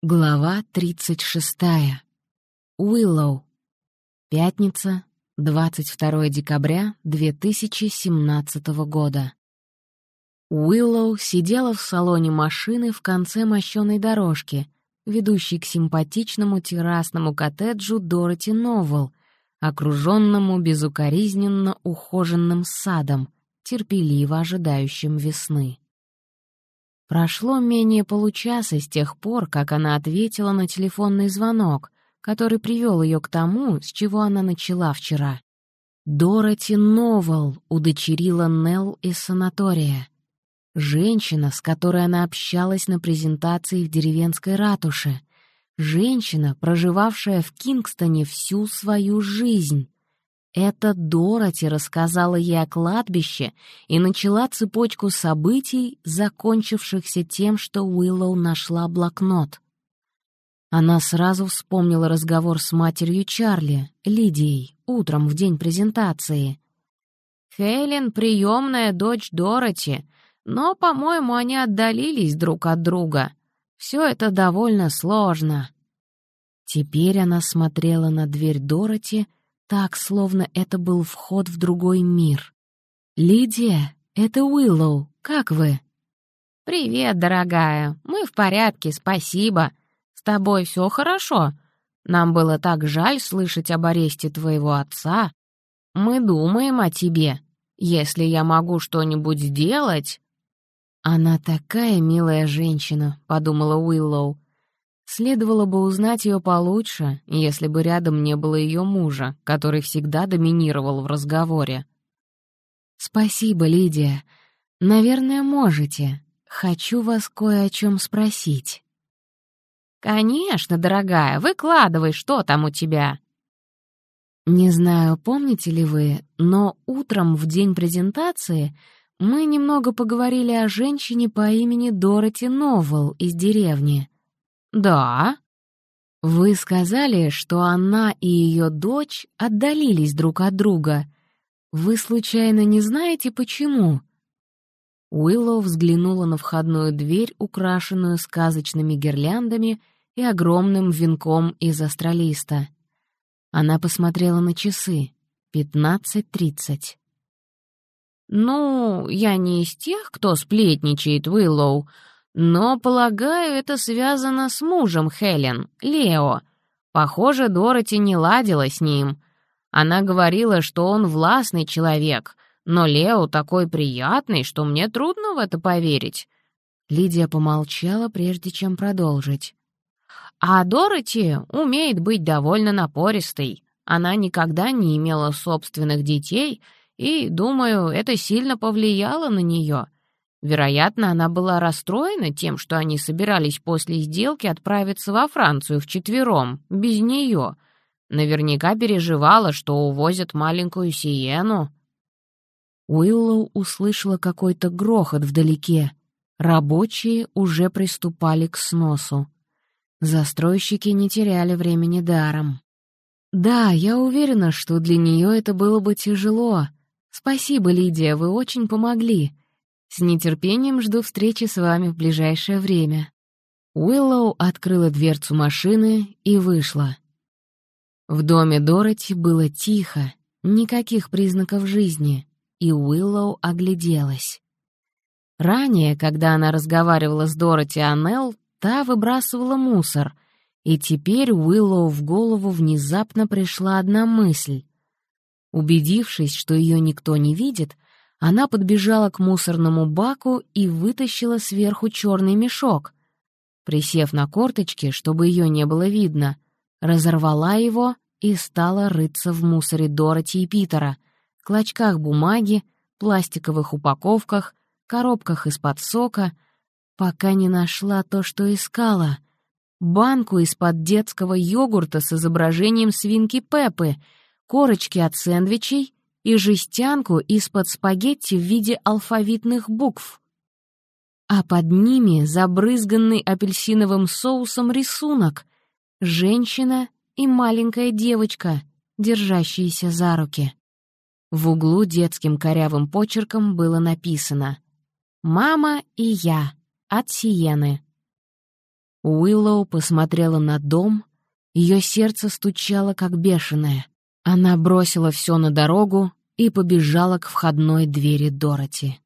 Глава 36. Уиллоу. Пятница, 22 декабря 2017 года. Уиллоу сидела в салоне машины в конце мощёной дорожки, ведущей к симпатичному террасному коттеджу Дороти Новелл, окружённому безукоризненно ухоженным садом, терпеливо ожидающим весны. Прошло менее получаса с тех пор, как она ответила на телефонный звонок, который привел ее к тому, с чего она начала вчера. Дороти Новелл удочерила Нелл из санатория. Женщина, с которой она общалась на презентации в деревенской ратуше. Женщина, проживавшая в Кингстоне всю свою жизнь. Это Дороти рассказала ей о кладбище и начала цепочку событий, закончившихся тем, что Уиллоу нашла блокнот. Она сразу вспомнила разговор с матерью Чарли, Лидией, утром в день презентации. «Хелен — приемная дочь Дороти, но, по-моему, они отдалились друг от друга. Все это довольно сложно». Теперь она смотрела на дверь Дороти — так, словно это был вход в другой мир. «Лидия, это Уиллоу, как вы?» «Привет, дорогая, мы в порядке, спасибо. С тобой все хорошо? Нам было так жаль слышать об аресте твоего отца. Мы думаем о тебе. Если я могу что-нибудь сделать...» «Она такая милая женщина», — подумала Уиллоу. Следовало бы узнать ее получше, если бы рядом не было ее мужа, который всегда доминировал в разговоре. «Спасибо, Лидия. Наверное, можете. Хочу вас кое о чем спросить». «Конечно, дорогая, выкладывай, что там у тебя?» Не знаю, помните ли вы, но утром в день презентации мы немного поговорили о женщине по имени Дороти Новелл из деревни. «Да». «Вы сказали, что она и ее дочь отдалились друг от друга. Вы случайно не знаете, почему?» Уиллоу взглянула на входную дверь, украшенную сказочными гирляндами и огромным венком из астролиста. Она посмотрела на часы. Пятнадцать тридцать. «Ну, я не из тех, кто сплетничает, Уиллоу, но, полагаю, это связано с мужем Хелен, Лео. Похоже, Дороти не ладила с ним. Она говорила, что он властный человек, но Лео такой приятный, что мне трудно в это поверить. Лидия помолчала, прежде чем продолжить. А Дороти умеет быть довольно напористой. Она никогда не имела собственных детей, и, думаю, это сильно повлияло на нее — Вероятно, она была расстроена тем, что они собирались после сделки отправиться во Францию вчетвером, без нее. Наверняка переживала, что увозят маленькую Сиену. Уиллоу услышала какой-то грохот вдалеке. Рабочие уже приступали к сносу. Застройщики не теряли времени даром. «Да, я уверена, что для нее это было бы тяжело. Спасибо, Лидия, вы очень помогли. С нетерпением жду встречи с вами в ближайшее время». Уиллоу открыла дверцу машины и вышла. В доме Дороти было тихо, никаких признаков жизни, и Уиллоу огляделась. Ранее, когда она разговаривала с Дороти Аннелл, та выбрасывала мусор, и теперь Уиллоу в голову внезапно пришла одна мысль. Убедившись, что ее никто не видит, она подбежала к мусорному баку и вытащила сверху черный мешок. Присев на корточки, чтобы ее не было видно, разорвала его и стала рыться в мусоре Дороти и Питера, клочках бумаги, пластиковых упаковках, коробках из-под сока, пока не нашла то, что искала — банку из-под детского йогурта с изображением свинки Пеппы, корочки от сэндвичей и жестянку из-под спагетти в виде алфавитных букв. А под ними забрызганный апельсиновым соусом рисунок — женщина и маленькая девочка, держащиеся за руки. В углу детским корявым почерком было написано «Мама и я» от Сиены. Уиллоу посмотрела на дом, ее сердце стучало как бешеное. Она бросила все на дорогу и побежала к входной двери Дороти.